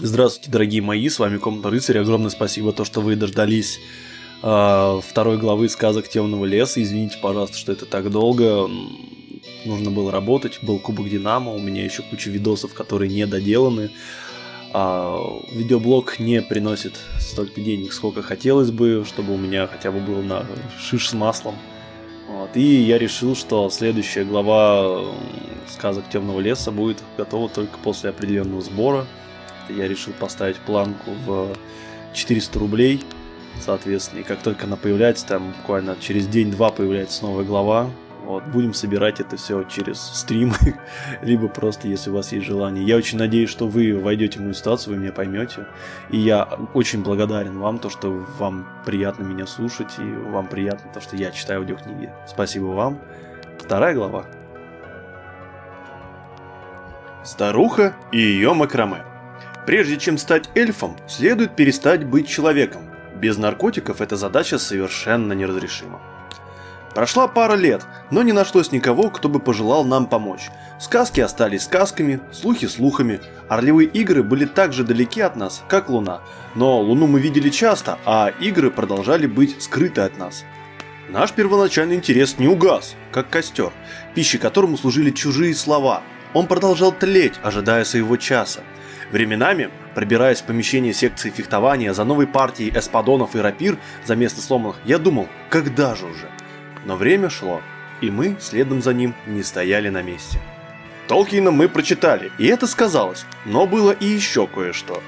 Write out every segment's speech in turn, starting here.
Здравствуйте, дорогие мои, с вами Комната Рыцаря. Огромное спасибо, то, что вы дождались э, второй главы сказок Темного леса. Извините, пожалуйста, что это так долго. Нужно было работать, был Кубок Динамо, у меня еще куча видосов, которые не доделаны. А, видеоблог не приносит столько денег, сколько хотелось бы, чтобы у меня хотя бы был на шиш с маслом. Вот. И я решил, что следующая глава сказок Темного леса будет готова только после определенного сбора я решил поставить планку в 400 рублей. Соответственно, и как только она появляется, там буквально через день-два появляется новая глава. Вот, будем собирать это все через стрим, либо просто, если у вас есть желание. Я очень надеюсь, что вы войдете в мою ситуацию, вы меня поймете. И я очень благодарен вам, то, что вам приятно меня слушать, и вам приятно то, что я читаю аудиокниги. Спасибо вам. Вторая глава. Старуха и ее макраме. Прежде чем стать эльфом, следует перестать быть человеком. Без наркотиков эта задача совершенно неразрешима. Прошла пара лет, но не нашлось никого, кто бы пожелал нам помочь. Сказки остались сказками, слухи слухами. Орлевые игры были так же далеки от нас, как Луна. Но Луну мы видели часто, а игры продолжали быть скрыты от нас. Наш первоначальный интерес не угас, как костер, пищей которому служили чужие слова. Он продолжал тлеть, ожидая своего часа. Временами, пробираясь в помещение секции фехтования за новой партией эспадонов и рапир за место сломанных, я думал, когда же уже? Но время шло, и мы, следом за ним, не стояли на месте. Толкина мы прочитали, и это сказалось, но было и еще кое-что.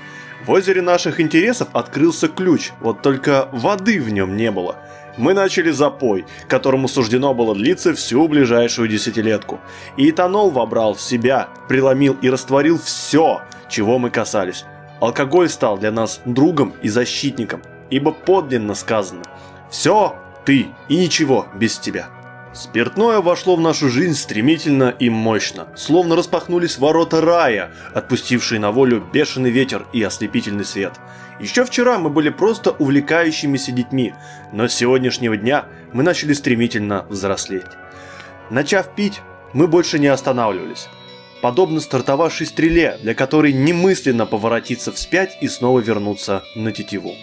В озере наших интересов открылся ключ, вот только воды в нем не было – мы начали запой, которому суждено было длиться всю ближайшую десятилетку. И этанол вобрал в себя, преломил и растворил все, чего мы касались. Алкоголь стал для нас другом и защитником, ибо подлинно сказано «Все ты и ничего без тебя». Спиртное вошло в нашу жизнь стремительно и мощно, словно распахнулись ворота рая, отпустившие на волю бешеный ветер и ослепительный свет. Еще вчера мы были просто увлекающимися детьми, но с сегодняшнего дня мы начали стремительно взрослеть. Начав пить, мы больше не останавливались. Подобно стартовавшей стреле, для которой немысленно поворотиться вспять и снова вернуться на тетиву.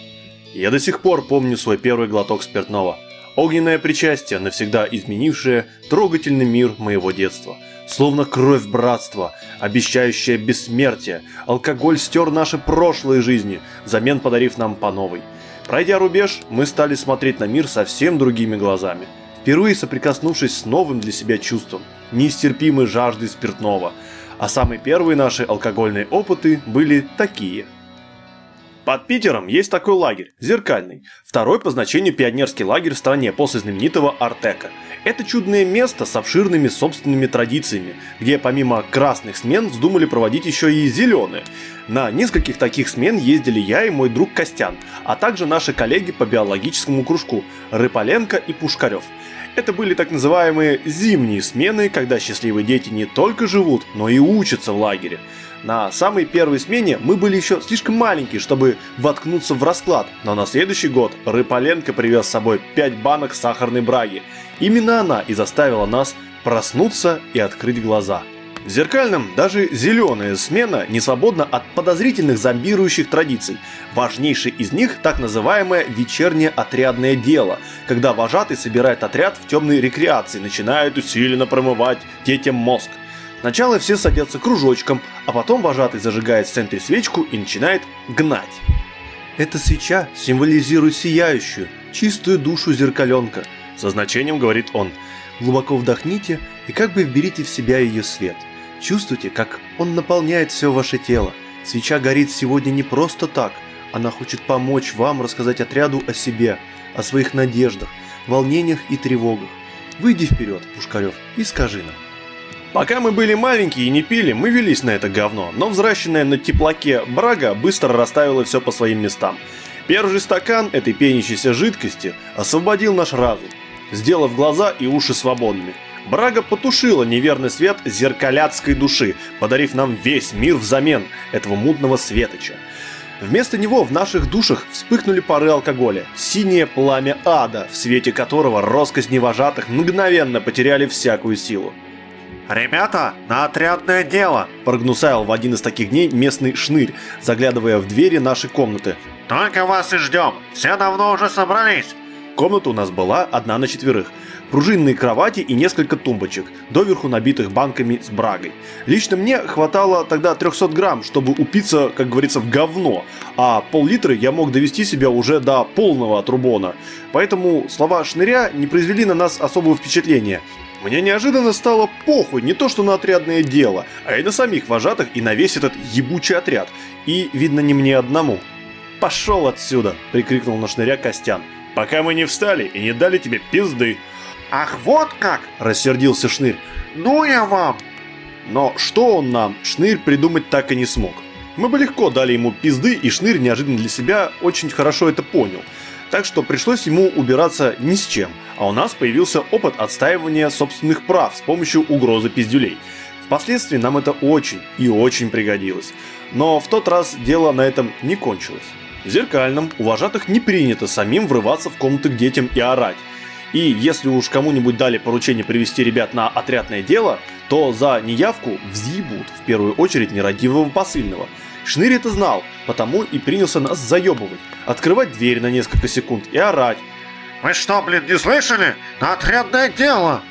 Я до сих пор помню свой первый глоток спиртного – Огненное причастие, навсегда изменившее трогательный мир моего детства. Словно кровь братства, обещающая бессмертие, алкоголь стер наши прошлые жизни, взамен подарив нам по новой. Пройдя рубеж, мы стали смотреть на мир совсем другими глазами. Впервые соприкоснувшись с новым для себя чувством, нестерпимой жаждой спиртного. А самые первые наши алкогольные опыты были такие – под Питером есть такой лагерь, Зеркальный, второй по значению пионерский лагерь в стране после знаменитого Артека. Это чудное место с обширными собственными традициями, где помимо красных смен вздумали проводить еще и зеленые. На нескольких таких смен ездили я и мой друг Костян, а также наши коллеги по биологическому кружку Рыполенко и Пушкарев. Это были так называемые зимние смены, когда счастливые дети не только живут, но и учатся в лагере. На самой первой смене мы были еще слишком маленькие, чтобы воткнуться в расклад, но на следующий год Рыполенко привез с собой 5 банок сахарной браги. Именно она и заставила нас проснуться и открыть глаза. В зеркальном даже зеленая смена не свободна от подозрительных зомбирующих традиций. Важнейший из них так называемое вечернее отрядное дело, когда вожатый собирает отряд в темной рекреации, начинает усиленно промывать детям мозг. Сначала все садятся кружочком, а потом вожатый зажигает в центре свечку и начинает гнать. Эта свеча символизирует сияющую, чистую душу зеркаленка, со значением говорит он. Глубоко вдохните и как бы вберите в себя ее свет. Чувствуйте, как он наполняет все ваше тело. Свеча горит сегодня не просто так. Она хочет помочь вам рассказать отряду о себе, о своих надеждах, волнениях и тревогах. Выйди вперед, Пушкарев, и скажи нам. Пока мы были маленькие и не пили, мы велись на это говно, но взращенная на теплаке брага быстро расставила все по своим местам. Первый стакан этой пенящейся жидкости освободил наш разум, сделав глаза и уши свободными. Брага потушила неверный свет зеркаляцкой души, подарив нам весь мир взамен этого мутного светоча. Вместо него в наших душах вспыхнули пары алкоголя, синее пламя ада, в свете которого роскость невожатых мгновенно потеряли всякую силу. «Ребята, на отрядное дело!» – прогнусаял в один из таких дней местный шнырь, заглядывая в двери нашей комнаты. «Только вас и ждем! Все давно уже собрались!» Комната у нас была одна на четверых. Пружинные кровати и несколько тумбочек, доверху набитых банками с брагой. Лично мне хватало тогда 300 грамм, чтобы упиться, как говорится, в говно, а пол-литра я мог довести себя уже до полного отрубона. Поэтому слова шныря не произвели на нас особого впечатления. Мне неожиданно стало похуй не то что на отрядное дело, а и на самих вожатых и на весь этот ебучий отряд. И, видно, не мне одному. «Пошел отсюда!» – прикрикнул на шныря Костян пока мы не встали и не дали тебе пизды. Ах, вот как! Рассердился Шнырь. Ну я вам! Но что он нам, Шнырь, придумать так и не смог. Мы бы легко дали ему пизды, и Шнырь неожиданно для себя очень хорошо это понял. Так что пришлось ему убираться ни с чем, а у нас появился опыт отстаивания собственных прав с помощью угрозы пиздюлей. Впоследствии нам это очень и очень пригодилось. Но в тот раз дело на этом не кончилось. В зеркальном у вожатых не принято самим врываться в комнаты к детям и орать. И если уж кому-нибудь дали поручение привести ребят на отрядное дело, то за неявку взъебут в первую очередь нерадивого посыльного. Шнырь это знал, потому и принялся нас заебывать, открывать дверь на несколько секунд и орать. «Вы что, блин, не слышали? На отрядное дело!»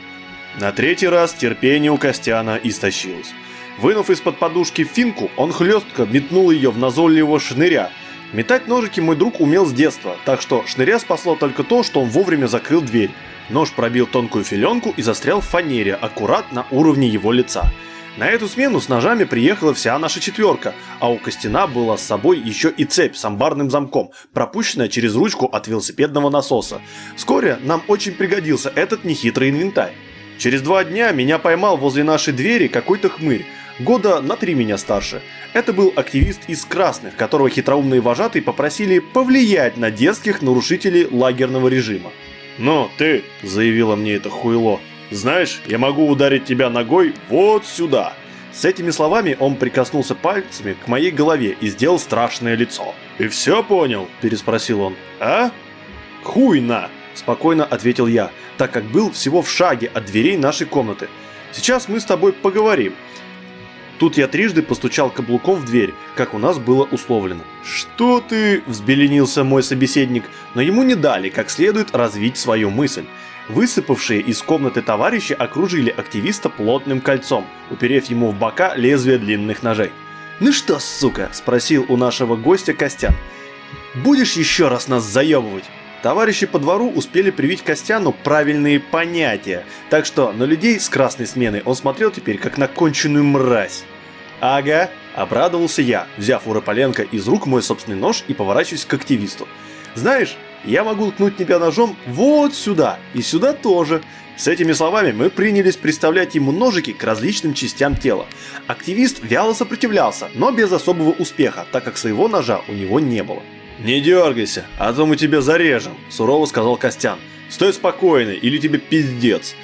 На третий раз терпение у Костяна истощилось. Вынув из-под подушки финку, он хлестко метнул ее в назойливого шныря – Метать ножики мой друг умел с детства, так что шныря спасло только то, что он вовремя закрыл дверь. Нож пробил тонкую филенку и застрял в фанере, аккурат на уровне его лица. На эту смену с ножами приехала вся наша четверка, а у Костяна была с собой еще и цепь с амбарным замком, пропущенная через ручку от велосипедного насоса. Вскоре нам очень пригодился этот нехитрый инвентарь. Через два дня меня поймал возле нашей двери какой-то хмырь, года на три меня старше. Это был активист из красных, которого хитроумные вожатые попросили повлиять на детских нарушителей лагерного режима. «Ну, ты», — заявила мне это хуйло, — «знаешь, я могу ударить тебя ногой вот сюда». С этими словами он прикоснулся пальцами к моей голове и сделал страшное лицо. «И все понял?» – переспросил он. «А?» «Хуй на!» – спокойно ответил я, так как был всего в шаге от дверей нашей комнаты. «Сейчас мы с тобой поговорим. Тут я трижды постучал каблуком в дверь, как у нас было условлено. «Что ты?» – взбеленился мой собеседник, но ему не дали как следует развить свою мысль. Высыпавшие из комнаты товарищи окружили активиста плотным кольцом, уперев ему в бока лезвие длинных ножей. «Ну что, сука?» – спросил у нашего гостя Костян. «Будешь еще раз нас заебывать?» Товарищи по двору успели привить Костяну правильные понятия, так что на людей с красной смены он смотрел теперь как на конченую мразь. «Ага», – обрадовался я, взяв у Рополенко из рук мой собственный нож и поворачиваясь к активисту. «Знаешь, я могу ткнуть тебя ножом вот сюда и сюда тоже». С этими словами мы принялись представлять ему ножики к различным частям тела. Активист вяло сопротивлялся, но без особого успеха, так как своего ножа у него не было. «Не дергайся, а то мы тебя зарежем», – сурово сказал Костян. «Стой спокойно, или тебе пиздец».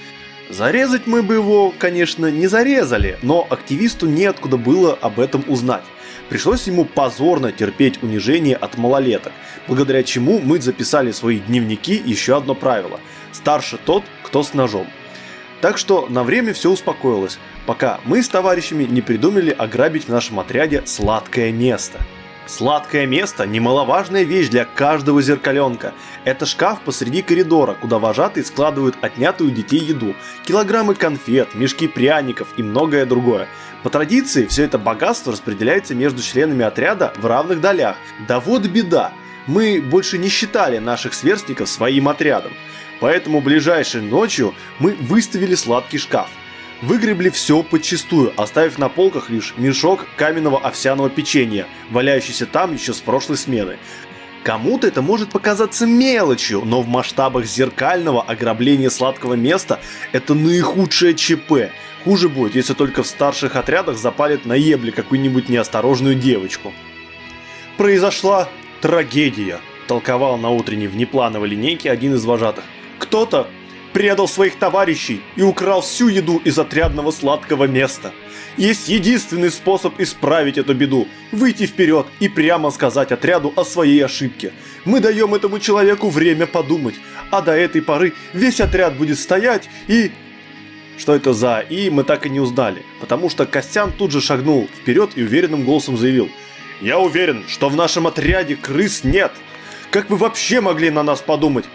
Зарезать мы бы его, конечно, не зарезали, но активисту неоткуда было об этом узнать. Пришлось ему позорно терпеть унижение от малолеток, благодаря чему мы записали в свои дневники еще одно правило – старше тот, кто с ножом. Так что на время все успокоилось, пока мы с товарищами не придумали ограбить в нашем отряде сладкое место – Сладкое место – немаловажная вещь для каждого зеркаленка. Это шкаф посреди коридора, куда вожатые складывают отнятую детей еду, килограммы конфет, мешки пряников и многое другое. По традиции, все это богатство распределяется между членами отряда в равных долях. Да вот беда, мы больше не считали наших сверстников своим отрядом. Поэтому ближайшей ночью мы выставили сладкий шкаф – Выгребли все подчистую, оставив на полках лишь мешок каменного овсяного печенья, валяющийся там еще с прошлой смены. Кому-то это может показаться мелочью, но в масштабах зеркального ограбления сладкого места это наихудшее ЧП. Хуже будет, если только в старших отрядах запалят на ебле какую-нибудь неосторожную девочку. Произошла трагедия, толковал на утренней внеплановой линейке один из вожатых. Кто-то предал своих товарищей и украл всю еду из отрядного сладкого места. Есть единственный способ исправить эту беду – выйти вперед и прямо сказать отряду о своей ошибке. Мы даем этому человеку время подумать, а до этой поры весь отряд будет стоять и... что это за «и» мы так и не узнали, потому что Костян тут же шагнул вперед и уверенным голосом заявил «Я уверен, что в нашем отряде крыс нет! Как вы вообще могли на нас подумать?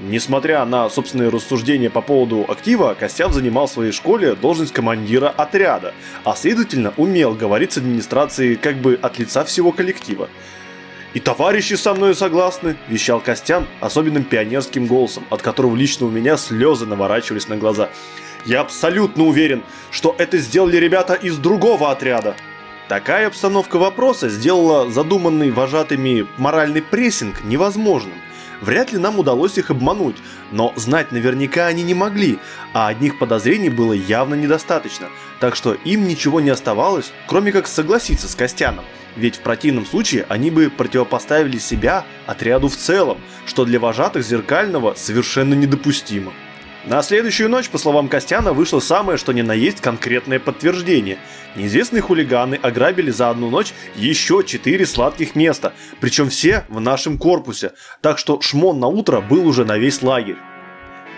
Несмотря на собственные рассуждения по поводу актива, Костяв занимал в своей школе должность командира отряда, а следовательно умел говорить с администрацией как бы от лица всего коллектива. «И товарищи со мной согласны», – вещал Костян особенным пионерским голосом, от которого лично у меня слезы наворачивались на глаза. «Я абсолютно уверен, что это сделали ребята из другого отряда». Такая обстановка вопроса сделала задуманный вожатыми моральный прессинг невозможным – Вряд ли нам удалось их обмануть, но знать наверняка они не могли, а одних подозрений было явно недостаточно, так что им ничего не оставалось, кроме как согласиться с Костяном. Ведь в противном случае они бы противопоставили себя отряду в целом, что для вожатых Зеркального совершенно недопустимо. На следующую ночь, по словам Костяна, вышло самое что ни на есть конкретное подтверждение. Неизвестные хулиганы ограбили за одну ночь еще четыре сладких места, причем все в нашем корпусе, так что шмон на утро был уже на весь лагерь.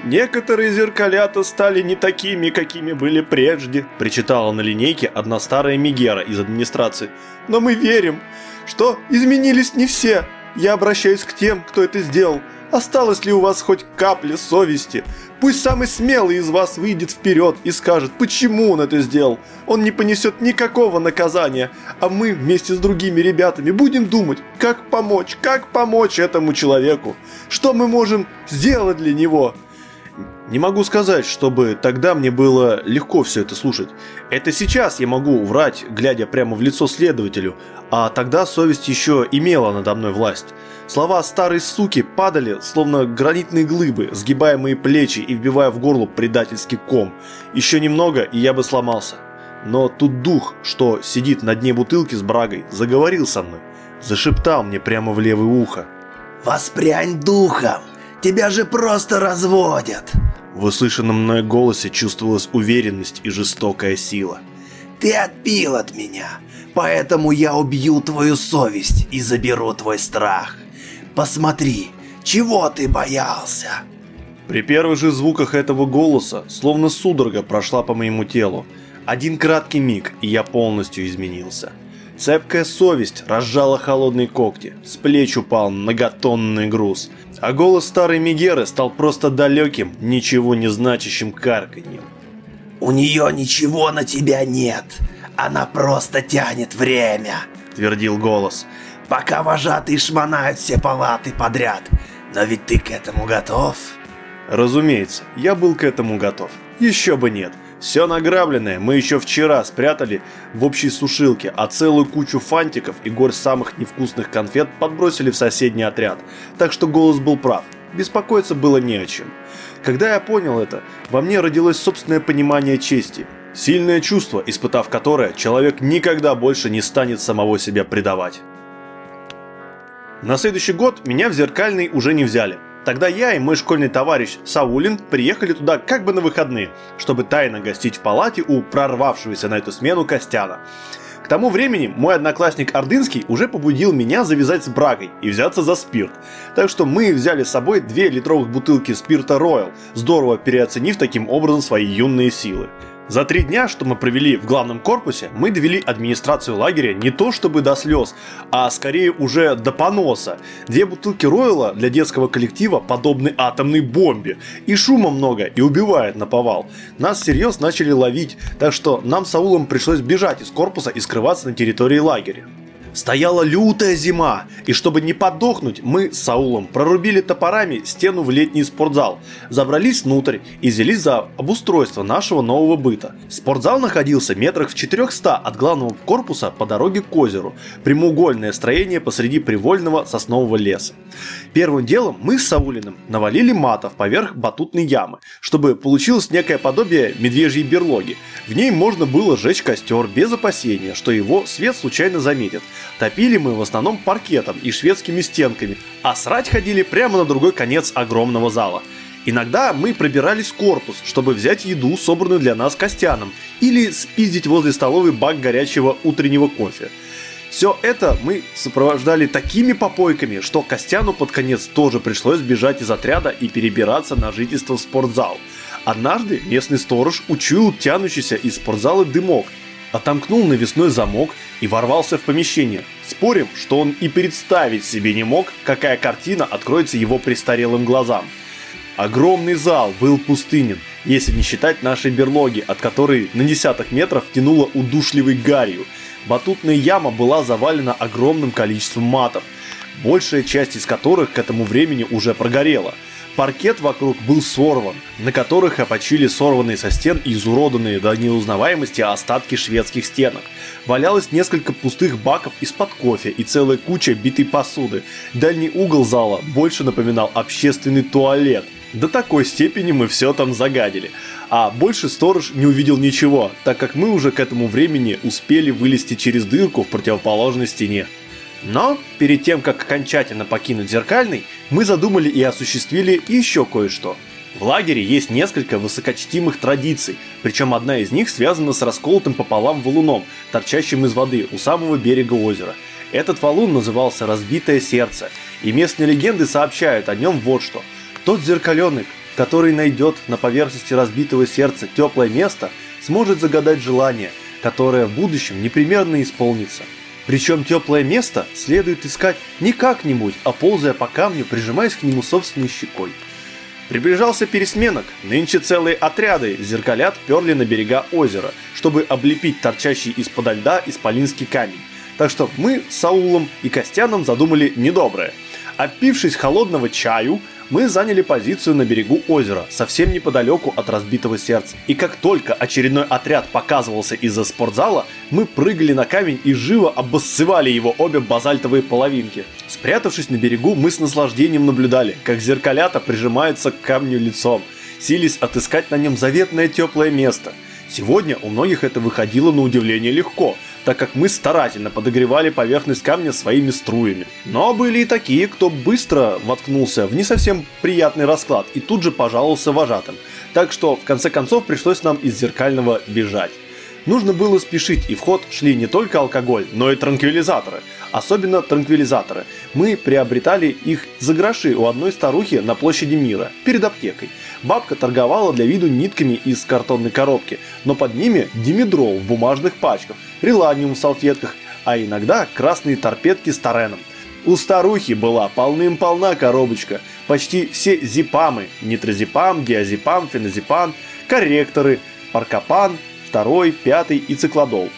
«Некоторые зеркалята стали не такими, какими были прежде», – причитала на линейке одна старая Мегера из администрации. «Но мы верим, что изменились не все. Я обращаюсь к тем, кто это сделал. Осталось ли у вас хоть капля совести? Пусть самый смелый из вас выйдет вперед и скажет, почему он это сделал. Он не понесет никакого наказания, а мы вместе с другими ребятами будем думать, как помочь, как помочь этому человеку. Что мы можем сделать для него? Не могу сказать, чтобы тогда мне было легко все это слушать. Это сейчас я могу врать, глядя прямо в лицо следователю, а тогда совесть еще имела надо мной власть. Слова старой суки падали, словно гранитные глыбы, сгибая мои плечи и вбивая в горло предательский ком. Еще немного, и я бы сломался. Но тут дух, что сидит на дне бутылки с брагой, заговорил со мной. Зашептал мне прямо в левое ухо. «Воспрянь духом! Тебя же просто разводят!» В услышанном мной голосе чувствовалась уверенность и жестокая сила. «Ты отпил от меня, поэтому я убью твою совесть и заберу твой страх. Посмотри, чего ты боялся?» При первых же звуках этого голоса, словно судорога прошла по моему телу. Один краткий миг, и я полностью изменился. Цепкая совесть разжала холодные когти, с плеч упал многотонный груз, а голос старой Мегеры стал просто далеким, ничего не значащим карканьем. «У нее ничего на тебя нет, она просто тянет время», — твердил голос пока вожатые шмонают все палаты подряд. Но ведь ты к этому готов? Разумеется, я был к этому готов. Еще бы нет. Все награбленное мы еще вчера спрятали в общей сушилке, а целую кучу фантиков и горсть самых невкусных конфет подбросили в соседний отряд. Так что голос был прав. Беспокоиться было не о чем. Когда я понял это, во мне родилось собственное понимание чести. Сильное чувство, испытав которое, человек никогда больше не станет самого себя предавать. На следующий год меня в Зеркальный уже не взяли. Тогда я и мой школьный товарищ Саулин приехали туда как бы на выходные, чтобы тайно гостить в палате у прорвавшегося на эту смену Костяна. К тому времени мой одноклассник Ордынский уже побудил меня завязать с брагой и взяться за спирт. Так что мы взяли с собой две литровых бутылки спирта Royal, здорово переоценив таким образом свои юные силы. За три дня, что мы провели в главном корпусе, мы довели администрацию лагеря не то чтобы до слез, а скорее уже до поноса. Две бутылки Ройла для детского коллектива подобны атомной бомбе. И шума много, и убивает на повал. Нас всерьез начали ловить, так что нам с Аулом пришлось бежать из корпуса и скрываться на территории лагеря. Стояла лютая зима, и чтобы не подохнуть, мы с Саулом прорубили топорами стену в летний спортзал, забрались внутрь и взялись за обустройство нашего нового быта. Спортзал находился метрах в 400 от главного корпуса по дороге к озеру, прямоугольное строение посреди привольного соснового леса. Первым делом мы с Саулиным навалили матов поверх батутной ямы, чтобы получилось некое подобие медвежьей берлоги. В ней можно было сжечь костер без опасения, что его свет случайно заметит, Топили мы в основном паркетом и шведскими стенками, а срать ходили прямо на другой конец огромного зала. Иногда мы пробирались в корпус, чтобы взять еду, собранную для нас Костяном, или спиздить возле столовой бак горячего утреннего кофе. Все это мы сопровождали такими попойками, что Костяну под конец тоже пришлось бежать из отряда и перебираться на жительство в спортзал. Однажды местный сторож учуял тянущийся из спортзала дымок, отомкнул навесной замок и ворвался в помещение. Спорим, что он и представить себе не мог, какая картина откроется его престарелым глазам. Огромный зал был пустынен, если не считать нашей берлоги, от которой на десяток метров тянуло удушливой гарью. Батутная яма была завалена огромным количеством матов, большая часть из которых к этому времени уже прогорела – Паркет вокруг был сорван, на которых опочили сорванные со стен и изуродованные до неузнаваемости остатки шведских стенок. Валялось несколько пустых баков из-под кофе и целая куча битой посуды. Дальний угол зала больше напоминал общественный туалет. До такой степени мы все там загадили. А больше сторож не увидел ничего, так как мы уже к этому времени успели вылезти через дырку в противоположной стене. Но перед тем, как окончательно покинуть Зеркальный, мы задумали и осуществили еще кое-что. В лагере есть несколько высокочтимых традиций, причем одна из них связана с расколотым пополам валуном, торчащим из воды у самого берега озера. Этот валун назывался «Разбитое сердце», и местные легенды сообщают о нем вот что. Тот зеркаленок, который найдет на поверхности разбитого сердца теплое место, сможет загадать желание, которое в будущем непременно исполнится – причем теплое место следует искать не как-нибудь, а ползая по камню, прижимаясь к нему собственной щекой. Приближался пересменок, нынче целые отряды зеркалят перли на берега озера, чтобы облепить торчащий из-подо льда исполинский камень. Так что мы с Саулом и Костяном задумали недоброе. Опившись холодного чаю, мы заняли позицию на берегу озера, совсем неподалеку от разбитого сердца. И как только очередной отряд показывался из-за спортзала, мы прыгали на камень и живо обоссывали его обе базальтовые половинки. Спрятавшись на берегу, мы с наслаждением наблюдали, как зеркалята прижимаются к камню лицом, сились отыскать на нем заветное теплое место. Сегодня у многих это выходило на удивление легко, так как мы старательно подогревали поверхность камня своими струями. Но были и такие, кто быстро воткнулся в не совсем приятный расклад и тут же пожаловался вожатым. Так что в конце концов пришлось нам из зеркального бежать. Нужно было спешить, и в ход шли не только алкоголь, но и транквилизаторы. Особенно транквилизаторы. Мы приобретали их за гроши у одной старухи на площади Мира, перед аптекой. Бабка торговала для виду нитками из картонной коробки, но под ними димедрол в бумажных пачках, реланиум в салфетках, а иногда красные торпедки с тареном. У старухи была полным-полна коробочка, почти все зипамы, нитрозепам, диазепам, феназепам, корректоры, паркопан, второй, пятый и циклодол.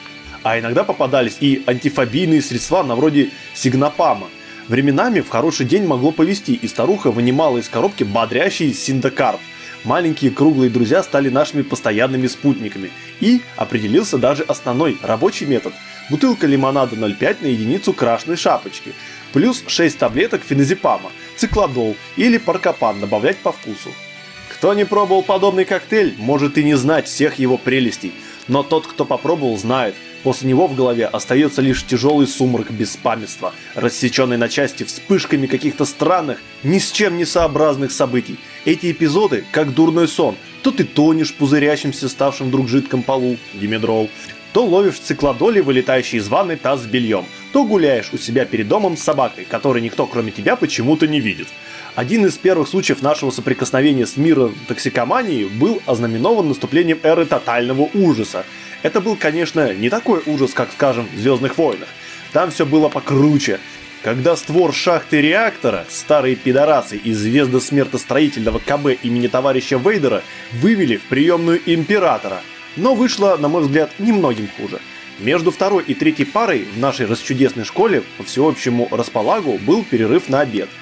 А иногда попадались и антифобийные средства на вроде сигнопама. Временами в хороший день могло повести, и старуха вынимала из коробки бодрящий синдакарп. Маленькие круглые друзья стали нашими постоянными спутниками. И определился даже основной рабочий метод. Бутылка лимонада 0,5 на единицу крашеной шапочки. Плюс 6 таблеток феназепама, циклодол или паркопан добавлять по вкусу. Кто не пробовал подобный коктейль, может и не знать всех его прелестей – но тот, кто попробовал, знает, после него в голове остается лишь тяжелый сумрак беспамятства, рассеченный на части вспышками каких-то странных, ни с чем не сообразных событий. Эти эпизоды, как дурной сон, то ты тонешь в пузырящемся, ставшем вдруг жидком полу, димедрол, то ловишь циклодоли, вылетающий из ванны таз с бельем, то гуляешь у себя перед домом с собакой, которой никто кроме тебя почему-то не видит. Один из первых случаев нашего соприкосновения с миром токсикомании был ознаменован наступлением эры тотального ужаса. Это был, конечно, не такой ужас, как, скажем, в «Звездных войнах». Там все было покруче. Когда створ шахты реактора, старые пидорасы из звездосмертостроительного КБ имени товарища Вейдера, вывели в приемную Императора. Но вышло, на мой взгляд, немногим хуже. Между второй и третьей парой в нашей расчудесной школе по всеобщему располагу был перерыв на обед –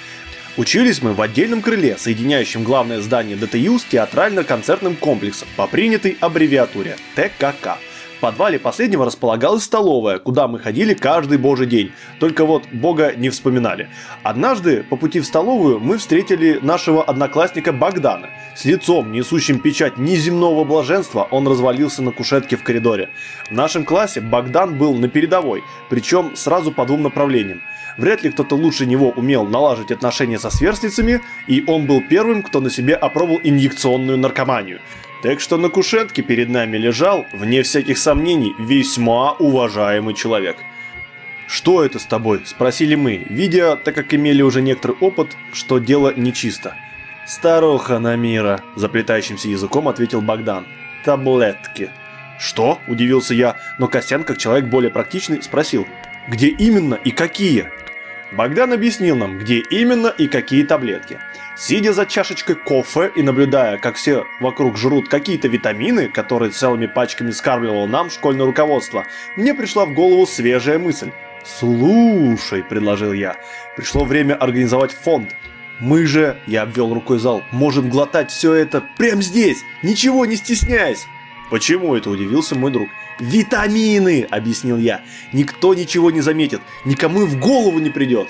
Учились мы в отдельном крыле, соединяющем главное здание ДТЮ с театрально-концертным комплексом по принятой аббревиатуре ТКК. В подвале последнего располагалась столовая, куда мы ходили каждый божий день, только вот бога не вспоминали. Однажды по пути в столовую мы встретили нашего одноклассника Богдана. С лицом, несущим печать неземного блаженства, он развалился на кушетке в коридоре. В нашем классе Богдан был на передовой, причем сразу по двум направлениям. Вряд ли кто-то лучше него умел налаживать отношения со сверстницами, и он был первым, кто на себе опробовал инъекционную наркоманию. Так что на кушетке перед нами лежал, вне всяких сомнений, весьма уважаемый человек. «Что это с тобой?» – спросили мы, видя, так как имели уже некоторый опыт, что дело нечисто. Старуха Намира, заплетающимся языком ответил Богдан. Таблетки. Что? Удивился я, но Костян, как человек более практичный, спросил. Где именно и какие? Богдан объяснил нам, где именно и какие таблетки. Сидя за чашечкой кофе и наблюдая, как все вокруг жрут какие-то витамины, которые целыми пачками скармливало нам школьное руководство, мне пришла в голову свежая мысль. «Слушай», — предложил я, — «пришло время организовать фонд. Мы же, я обвел рукой зал, можем глотать все это прямо здесь, ничего не стесняясь». «Почему это?» – удивился мой друг. «Витамины!» – объяснил я. «Никто ничего не заметит, никому и в голову не придет».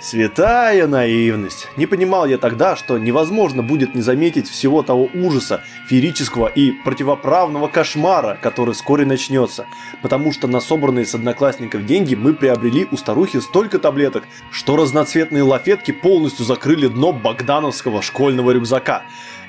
Святая наивность. Не понимал я тогда, что невозможно будет не заметить всего того ужаса, феерического и противоправного кошмара, который вскоре начнется, потому что на собранные с одноклассников деньги мы приобрели у старухи столько таблеток, что разноцветные лафетки полностью закрыли дно богдановского школьного рюкзака.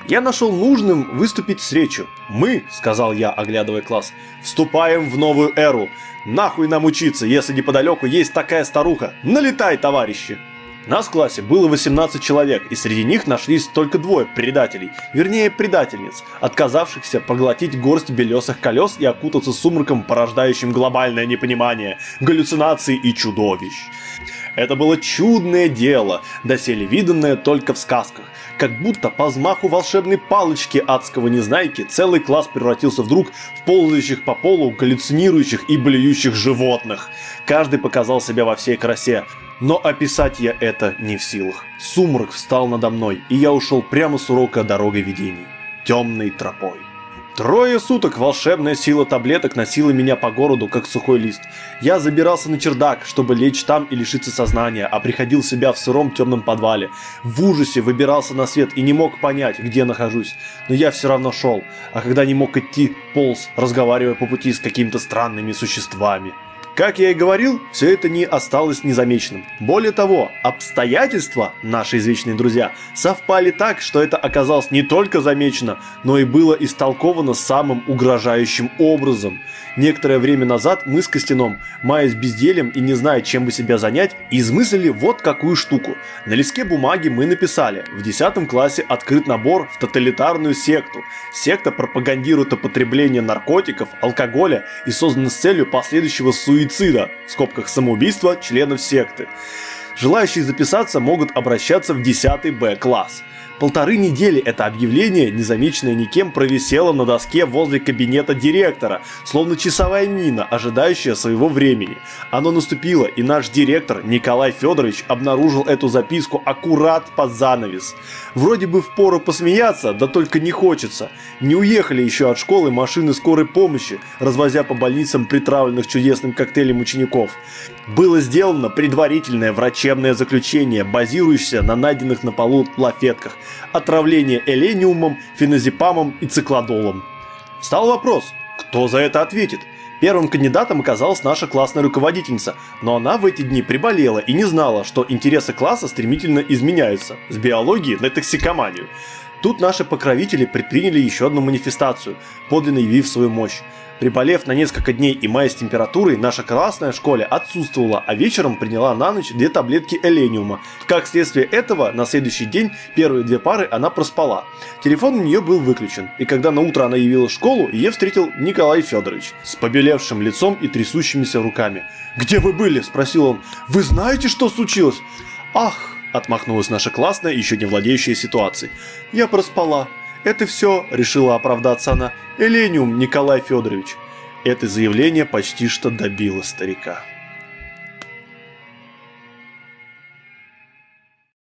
Я нашел нужным выступить с речью. «Мы», — сказал я, оглядывая класс, — «вступаем в новую эру. Нахуй нам учиться, если неподалеку есть такая старуха? Налетай, товарищи!» Нас в классе было 18 человек, и среди них нашлись только двое предателей, вернее предательниц, отказавшихся поглотить горсть белесых колес и окутаться сумраком, порождающим глобальное непонимание, галлюцинации и чудовищ. Это было чудное дело, доселе виданное только в сказках, как будто по взмаху волшебной палочки адского незнайки целый класс превратился вдруг в ползающих по полу, галлюцинирующих и блюющих животных. Каждый показал себя во всей красе, но описать я это не в силах. Сумрак встал надо мной, и я ушел прямо с урока дорогой видений. Темной тропой. Трое суток волшебная сила таблеток носила меня по городу, как сухой лист. Я забирался на чердак, чтобы лечь там и лишиться сознания, а приходил в себя в сыром темном подвале. В ужасе выбирался на свет и не мог понять, где нахожусь. Но я все равно шел, а когда не мог идти, полз, разговаривая по пути с какими-то странными существами. Как я и говорил, все это не осталось незамеченным. Более того, обстоятельства, наши извечные друзья, совпали так, что это оказалось не только замечено, но и было истолковано самым угрожающим образом. Некоторое время назад мы с Костяном, маясь бездельем и не зная, чем бы себя занять, измыслили вот какую штуку. На листке бумаги мы написали «В 10 классе открыт набор в тоталитарную секту. Секта пропагандирует употребление наркотиков, алкоголя и создана с целью последующего суицида, в скобках самоубийства членов секты». Желающие записаться могут обращаться в 10 Б класс. Полторы недели это объявление, незамеченное никем, провисело на доске возле кабинета директора, словно часовая мина, ожидающая своего времени. Оно наступило, и наш директор Николай Федорович обнаружил эту записку аккурат под занавес. Вроде бы впору посмеяться, да только не хочется. Не уехали еще от школы машины скорой помощи, развозя по больницам притравленных чудесным коктейлем учеников. Было сделано предварительное врачебное заключение, базирующееся на найденных на полу лафетках – отравление элениумом, феназепамом и циклодолом. Стал вопрос, кто за это ответит? Первым кандидатом оказалась наша классная руководительница, но она в эти дни приболела и не знала, что интересы класса стремительно изменяются с биологии на токсикоманию. Тут наши покровители предприняли еще одну манифестацию, подлинно явив свою мощь. Приболев на несколько дней и маясь температурой, наша классная в школе отсутствовала, а вечером приняла на ночь две таблетки элениума. Как следствие этого, на следующий день первые две пары она проспала. Телефон у нее был выключен, и когда на утро она явилась в школу, ее встретил Николай Федорович с побелевшим лицом и трясущимися руками. «Где вы были?» – спросил он. «Вы знаете, что случилось?» «Ах!» – отмахнулась наша классная, еще не владеющая ситуацией. «Я проспала. Это все, решила оправдаться она, Элениум Николай Федорович. Это заявление почти что добило старика.